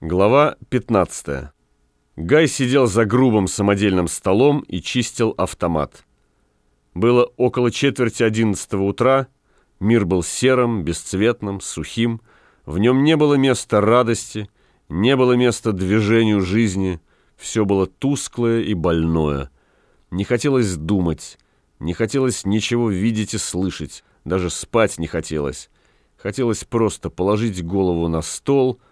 Глава 15. Гай сидел за грубым самодельным столом и чистил автомат. Было около четверти одиннадцатого утра, мир был серым, бесцветным, сухим, в нем не было места радости, не было места движению жизни, все было тусклое и больное. Не хотелось думать, не хотелось ничего видеть и слышать, даже спать не хотелось. Хотелось просто положить голову на стол —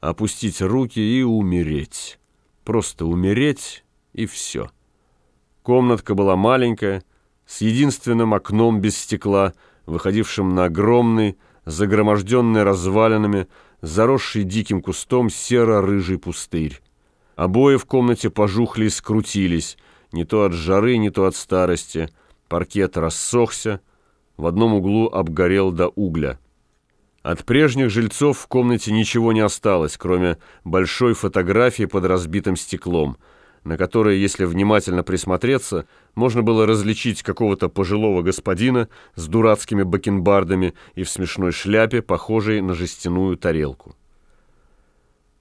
опустить руки и умереть. Просто умереть и все. Комнатка была маленькая, с единственным окном без стекла, выходившим на огромный, загроможденный развалинами, заросший диким кустом серо-рыжий пустырь. Обои в комнате пожухли и скрутились, не то от жары, не то от старости. Паркет рассохся, в одном углу обгорел до угля. От прежних жильцов в комнате ничего не осталось, кроме большой фотографии под разбитым стеклом, на которой, если внимательно присмотреться, можно было различить какого-то пожилого господина с дурацкими бакенбардами и в смешной шляпе, похожей на жестяную тарелку.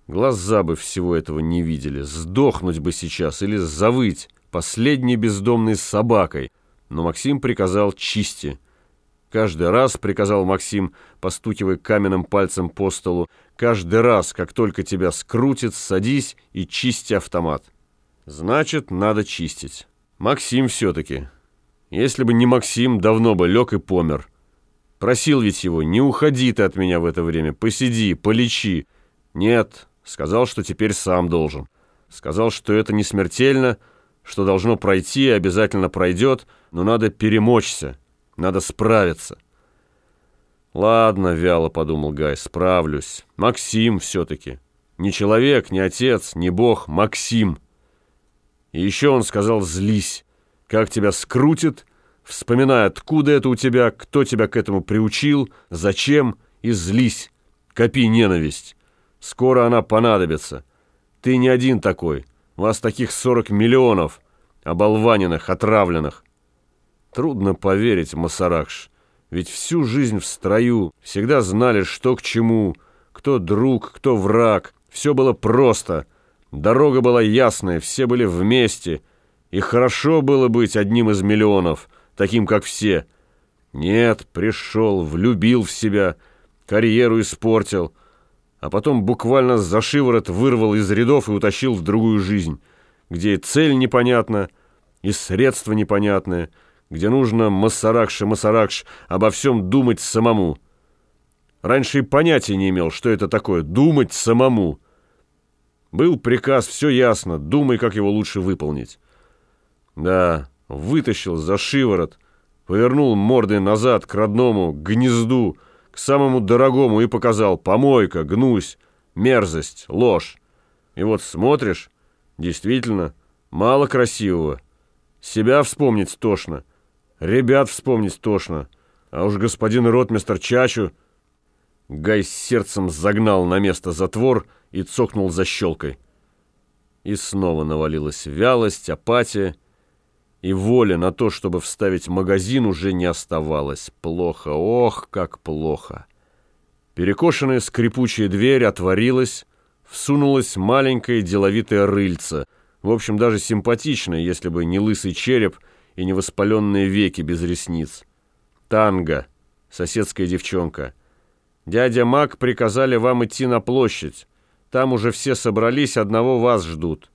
Глаза бы всего этого не видели, сдохнуть бы сейчас или завыть последней бездомной собакой, но Максим приказал чисти – Каждый раз, приказал Максим, постукивая каменным пальцем по столу, каждый раз, как только тебя скрутит, садись и чисти автомат. Значит, надо чистить. Максим все-таки. Если бы не Максим, давно бы лег и помер. Просил ведь его, не уходи ты от меня в это время, посиди, полечи. Нет, сказал, что теперь сам должен. Сказал, что это не смертельно, что должно пройти и обязательно пройдет, но надо перемочься. Надо справиться. Ладно, вяло подумал Гай, справлюсь. Максим все-таки. Не человек, не отец, не бог, Максим. И еще он сказал «злись». Как тебя скрутит, вспоминай, откуда это у тебя, кто тебя к этому приучил, зачем, и злись. Копи ненависть. Скоро она понадобится. Ты не один такой. Вас таких сорок миллионов, оболваненных, отравленных. Трудно поверить, Масаракш, ведь всю жизнь в строю, всегда знали, что к чему, кто друг, кто враг, все было просто. Дорога была ясная, все были вместе, и хорошо было быть одним из миллионов, таким, как все. Нет, пришел, влюбил в себя, карьеру испортил, а потом буквально за шиворот вырвал из рядов и утащил в другую жизнь, где и цель непонятна, и средства непонятные — где нужно масаракш-масаракш обо всем думать самому. Раньше и понятия не имел, что это такое — думать самому. Был приказ, все ясно, думай, как его лучше выполнить. Да, вытащил за шиворот, повернул мордой назад к родному, гнезду, к самому дорогому и показал «помойка, гнусь, мерзость, ложь». И вот смотришь, действительно, мало красивого. Себя вспомнить тошно — Ребят вспомнить тошно. А уж господин ротмистер Чачу... Гай с сердцем загнал на место затвор и цокнул за щелкой. И снова навалилась вялость, апатия, и воля на то, чтобы вставить магазин, уже не оставалось. Плохо, ох, как плохо. Перекошенная скрипучая дверь отворилась, всунулась маленькая деловитая рыльца, в общем, даже симпатичная, если бы не лысый череп — и невоспаленные веки без ресниц. Танго, соседская девчонка. Дядя Мак приказали вам идти на площадь. Там уже все собрались, одного вас ждут.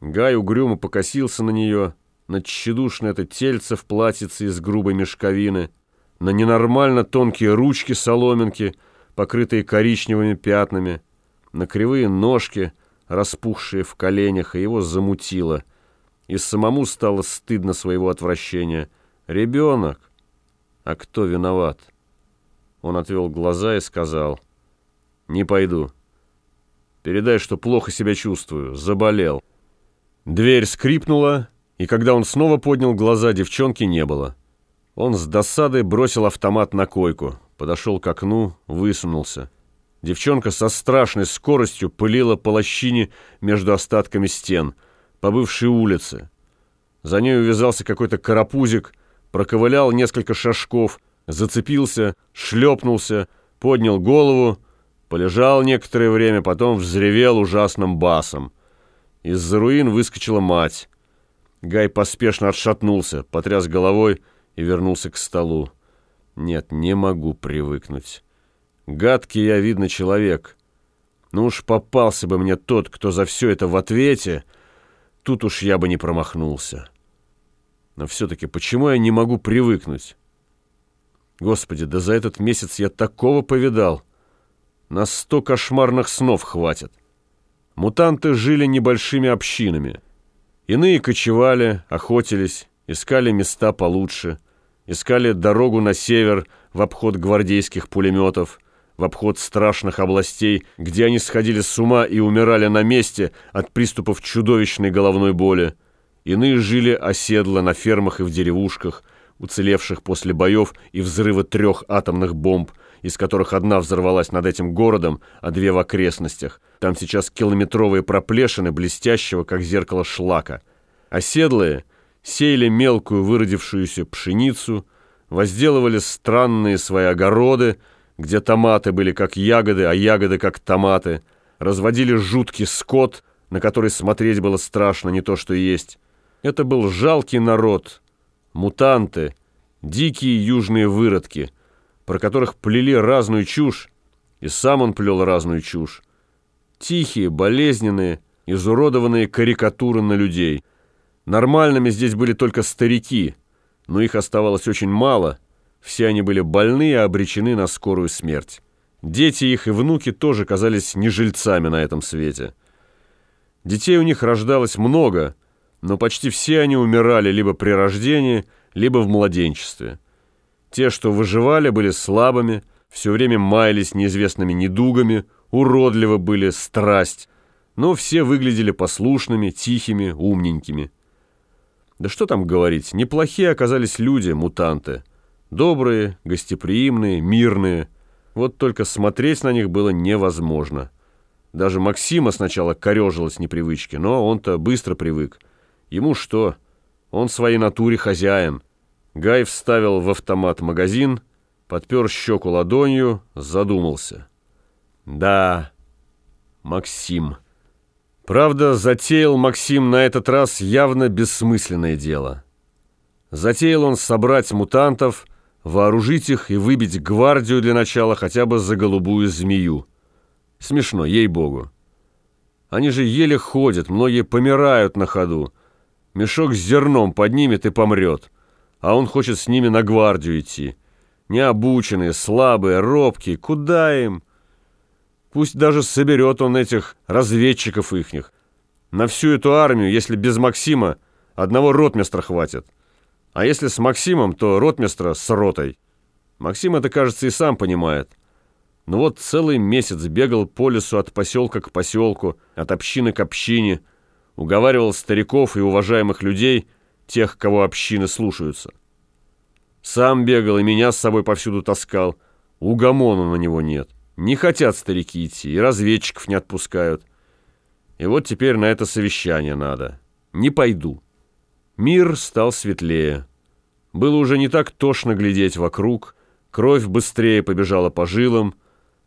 Гай угрюмо покосился на нее, на тщедушное это тельце в платьице из грубой мешковины, на ненормально тонкие ручки-соломинки, покрытые коричневыми пятнами, на кривые ножки, распухшие в коленях, и его замутило — и самому стало стыдно своего отвращения. «Ребенок! А кто виноват?» Он отвел глаза и сказал, «Не пойду. Передай, что плохо себя чувствую, заболел». Дверь скрипнула, и когда он снова поднял глаза, девчонки не было. Он с досадой бросил автомат на койку, подошел к окну, высунулся. Девчонка со страшной скоростью пылила по лощине между остатками стен — по бывшей улице. За ней увязался какой-то карапузик, проковылял несколько шажков, зацепился, шлепнулся, поднял голову Полежал некоторое время, потом взревел ужасным басом. Из-за руин выскочила мать. Гай поспешно отшатнулся, потряс головой и вернулся к столу. Нет, не могу привыкнуть. Гадкий я, видно, человек. Ну уж попался бы мне тот, кто за все это в ответе, тут уж я бы не промахнулся. Но все-таки почему я не могу привыкнуть? Господи, да за этот месяц я такого повидал. На сто кошмарных снов хватит. Мутанты жили небольшими общинами. Иные кочевали, охотились, искали места получше, искали дорогу на север в обход гвардейских пулеметов, в обход страшных областей, где они сходили с ума и умирали на месте от приступов чудовищной головной боли. Иные жили оседло на фермах и в деревушках, уцелевших после боев и взрыва трех атомных бомб, из которых одна взорвалась над этим городом, а две в окрестностях. Там сейчас километровые проплешины блестящего, как зеркало шлака. Оседлые сеяли мелкую выродившуюся пшеницу, возделывали странные свои огороды, где томаты были как ягоды, а ягоды как томаты, разводили жуткий скот, на который смотреть было страшно, не то что есть. Это был жалкий народ, мутанты, дикие южные выродки, про которых плели разную чушь, и сам он плел разную чушь. Тихие, болезненные, изуродованные карикатуры на людей. Нормальными здесь были только старики, но их оставалось очень мало — все они были больны и обречены на скорую смерть. Дети их и внуки тоже казались не жильцами на этом свете. Детей у них рождалось много, но почти все они умирали либо при рождении, либо в младенчестве. Те, что выживали, были слабыми, все время маялись неизвестными недугами, уродливо были страсть, но все выглядели послушными, тихими, умненькими. Да что там говорить, неплохие оказались люди, мутанты. Добрые, гостеприимные, мирные. Вот только смотреть на них было невозможно. Даже Максима сначала корежилась с непривычки, но он-то быстро привык. Ему что? Он своей натуре хозяин. Гай вставил в автомат магазин, подпер щеку ладонью, задумался. Да, Максим. Правда, затеял Максим на этот раз явно бессмысленное дело. Затеял он собрать мутантов, вооружить их и выбить гвардию для начала хотя бы за голубую змею. Смешно, ей-богу. Они же еле ходят, многие помирают на ходу. Мешок с зерном поднимет и помрет, а он хочет с ними на гвардию идти. Необученные, слабые, робкие, куда им? Пусть даже соберет он этих разведчиков ихних. На всю эту армию, если без Максима, одного ротмистра хватит. А если с Максимом, то ротмистра с ротой. Максим это, кажется, и сам понимает. Ну вот целый месяц бегал по лесу от поселка к поселку, от общины к общине, уговаривал стариков и уважаемых людей, тех, кого общины слушаются. Сам бегал и меня с собой повсюду таскал. Угомону на него нет. Не хотят старики идти, и разведчиков не отпускают. И вот теперь на это совещание надо. Не пойду. Мир стал светлее. Было уже не так тошно глядеть вокруг, кровь быстрее побежала по жилам,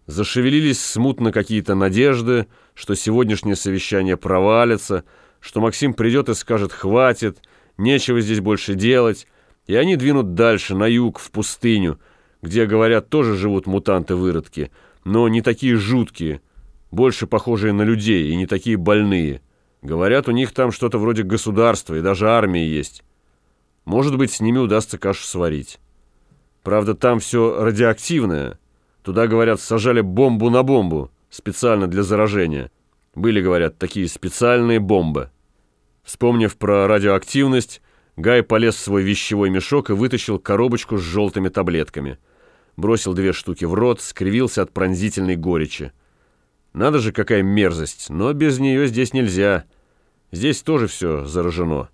зашевелились смутно какие-то надежды, что сегодняшнее совещание провалится, что Максим придет и скажет «хватит», нечего здесь больше делать, и они двинут дальше, на юг, в пустыню, где, говорят, тоже живут мутанты-выродки, но не такие жуткие, больше похожие на людей и не такие больные. Говорят, у них там что-то вроде государства и даже армии есть. Может быть, с ними удастся кашу сварить. Правда, там все радиоактивное. Туда, говорят, сажали бомбу на бомбу, специально для заражения. Были, говорят, такие специальные бомбы. Вспомнив про радиоактивность, Гай полез в свой вещевой мешок и вытащил коробочку с желтыми таблетками. Бросил две штуки в рот, скривился от пронзительной горечи. Надо же, какая мерзость, но без нее здесь нельзя. Здесь тоже все заражено.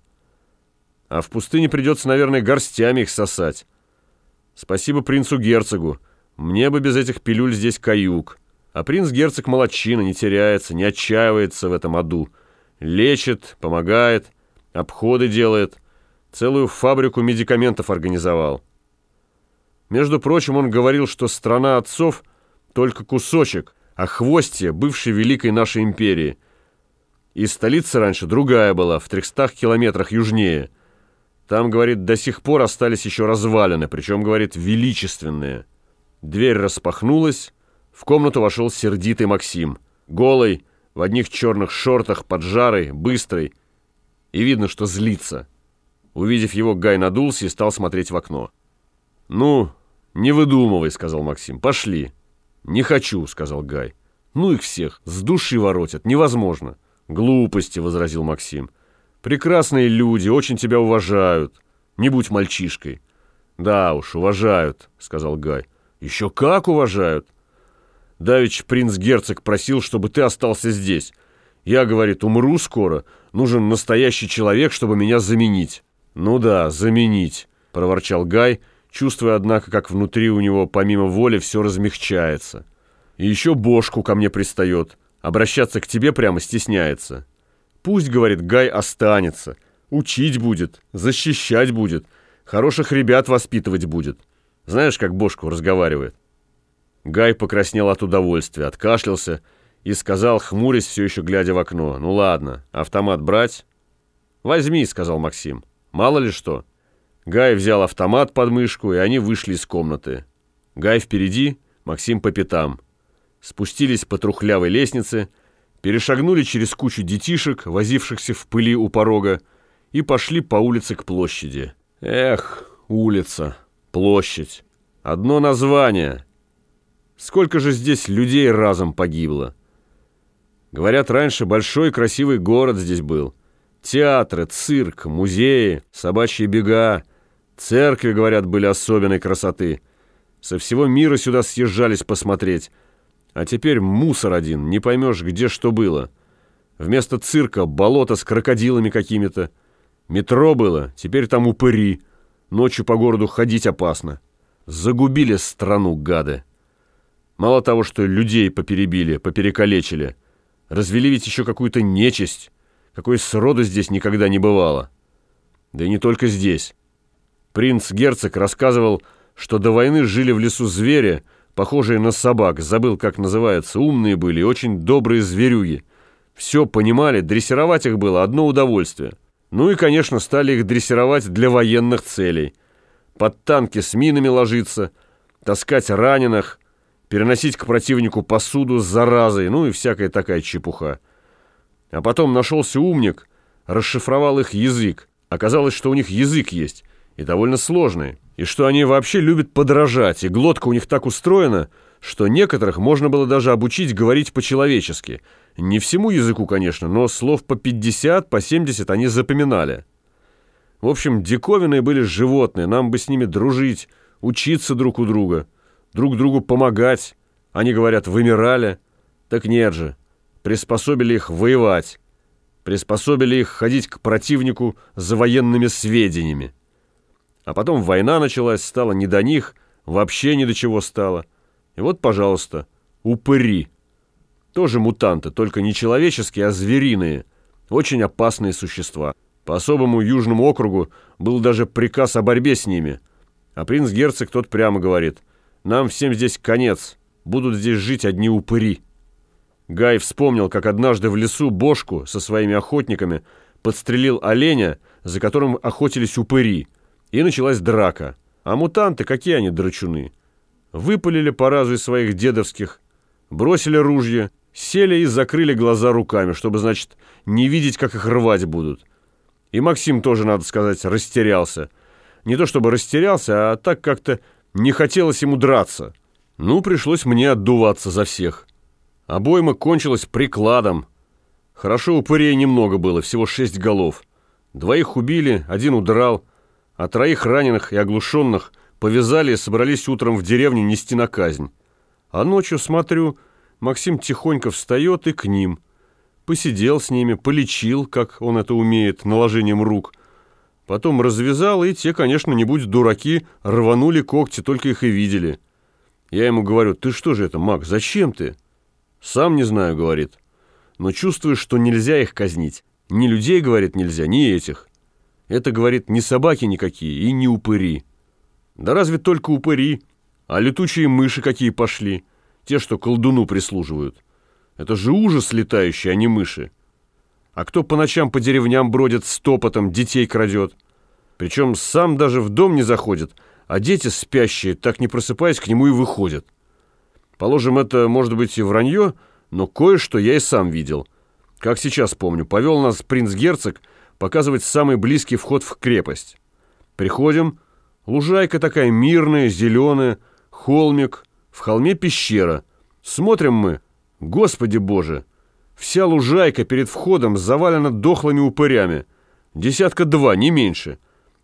А в пустыне придется, наверное, горстями их сосать. Спасибо принцу-герцогу. Мне бы без этих пилюль здесь каюк. А принц-герцог молодчина, не теряется, не отчаивается в этом аду. Лечит, помогает, обходы делает. Целую фабрику медикаментов организовал. Между прочим, он говорил, что страна отцов — только кусочек — а хвосте бывшей великой нашей империи. И столица раньше другая была, в трехстах километрах южнее. Там, говорит, до сих пор остались еще развалины, причем, говорит, величественные. Дверь распахнулась, в комнату вошел сердитый Максим. Голый, в одних черных шортах, поджарый, быстрый. И видно, что злится. Увидев его, Гай надулся и стал смотреть в окно. «Ну, не выдумывай», — сказал Максим. «Пошли». «Не хочу», — сказал Гай. «Ну их всех, с души воротят, невозможно». «Глупости», — возразил Максим. «Прекрасные люди, очень тебя уважают. Не будь мальчишкой». «Да уж, уважают», — сказал Гай. «Еще как уважают!» Давич принц-герцог просил, чтобы ты остался здесь. Я, говорит, умру скоро. Нужен настоящий человек, чтобы меня заменить». «Ну да, заменить», — проворчал Гай, чувствуя, однако, как внутри у него, помимо воли, все размягчается. «И еще бошку ко мне пристает. Обращаться к тебе прямо стесняется. Пусть, — говорит, — Гай останется. Учить будет, защищать будет, хороших ребят воспитывать будет. Знаешь, как бошку разговаривает?» Гай покраснел от удовольствия, откашлялся и сказал, хмурясь, все еще глядя в окно, «Ну ладно, автомат брать?» «Возьми», — сказал Максим. «Мало ли что». Гай взял автомат под мышку, и они вышли из комнаты. Гай впереди, Максим по пятам. Спустились по трухлявой лестнице, перешагнули через кучу детишек, возившихся в пыли у порога, и пошли по улице к площади. Эх, улица, площадь. Одно название — Сколько же здесь людей разом погибло? Говорят, раньше большой красивый город здесь был. Театры, цирк, музеи, собачьи бега. Церкви, говорят, были особенной красоты. Со всего мира сюда съезжались посмотреть. А теперь мусор один, не поймешь, где что было. Вместо цирка болото с крокодилами какими-то. Метро было, теперь там упыри. Ночью по городу ходить опасно. Загубили страну, гады. Мало того, что людей поперебили, поперекалечили, развели ведь еще какую-то нечисть, какой сроду здесь никогда не бывало. Да и не только здесь. Принц-герцог рассказывал, что до войны жили в лесу звери, похожие на собак, забыл, как называется, умные были, очень добрые зверюги. Все понимали, дрессировать их было одно удовольствие. Ну и, конечно, стали их дрессировать для военных целей. Под танки с минами ложиться, таскать раненых, переносить к противнику посуду с заразой, ну и всякая такая чепуха. А потом нашелся умник, расшифровал их язык. Оказалось, что у них язык есть, и довольно сложный, и что они вообще любят подражать, и глотка у них так устроена, что некоторых можно было даже обучить говорить по-человечески. Не всему языку, конечно, но слов по 50, по 70 они запоминали. В общем, диковинные были животные, нам бы с ними дружить, учиться друг у друга – друг другу помогать. Они, говорят, вымирали. Так нет же. Приспособили их воевать. Приспособили их ходить к противнику за военными сведениями. А потом война началась, стало не до них, вообще ни до чего стало. И вот, пожалуйста, упыри. Тоже мутанты, только не человеческие, а звериные. Очень опасные существа. По особому южному округу был даже приказ о борьбе с ними. А принц-герцог тот прямо говорит – нам всем здесь конец. Будут здесь жить одни упыри». Гай вспомнил, как однажды в лесу Бошку со своими охотниками подстрелил оленя, за которым охотились упыри, и началась драка. А мутанты, какие они драчуны? Выпалили по разу из своих дедовских, бросили ружья, сели и закрыли глаза руками, чтобы, значит, не видеть, как их рвать будут. И Максим тоже, надо сказать, растерялся. Не то чтобы растерялся, а так как-то не хотелось ему драться. Ну, пришлось мне отдуваться за всех. Обойма кончилась прикладом. Хорошо упырей немного было, всего шесть голов. Двоих убили, один удрал, а троих раненых и оглушенных повязали и собрались утром в деревню нести на казнь. А ночью, смотрю, Максим тихонько встает и к ним. Посидел с ними, полечил, как он это умеет, наложением рук – Потом развязал, и те, конечно, не будь дураки, рванули когти, только их и видели. Я ему говорю, ты что же это, Мак, зачем ты? Сам не знаю, говорит. Но чувствуешь, что нельзя их казнить. Ни людей, говорит, нельзя, ни этих. Это, говорит, не собаки никакие и не упыри. Да разве только упыри, а летучие мыши какие пошли. те, что колдуну прислуживают. Это же ужас летающий, а не мыши. А кто по ночам по деревням бродит с топотом, детей крадет? Причем сам даже в дом не заходит, а дети спящие, так не просыпаясь, к нему и выходят. Положим, это может быть и вранье, но кое-что я и сам видел. Как сейчас помню, повел нас принц-герцог показывать самый близкий вход в крепость. Приходим, лужайка такая мирная, зеленая, холмик, в холме пещера. Смотрим мы, господи боже, вся лужайка перед входом завалена дохлыми упырями. Десятка два, не меньше.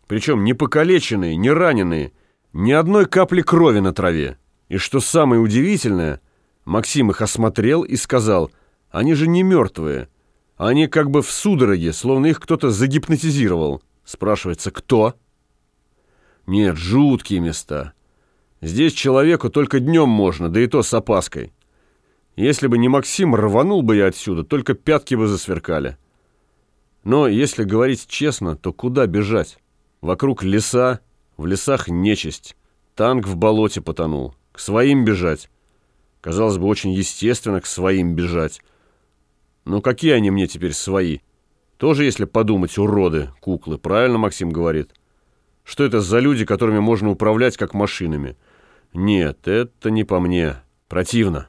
Причем не покалеченные, не раненые, ни одной капли крови на траве. И что самое удивительное, Максим их осмотрел и сказал, они же не мертвые. Они как бы в судороге, словно их кто-то загипнотизировал. Спрашивается, кто? Нет, жуткие места. Здесь человеку только днем можно, да и то с опаской. Если бы не Максим, рванул бы я отсюда, только пятки бы засверкали. Но если говорить честно, то куда бежать? Вокруг леса, в лесах нечисть. Танк в болоте потонул. К своим бежать. Казалось бы, очень естественно к своим бежать. Но какие они мне теперь свои? Тоже, если подумать, уроды, куклы. Правильно Максим говорит? Что это за люди, которыми можно управлять как машинами? Нет, это не по мне. Противно.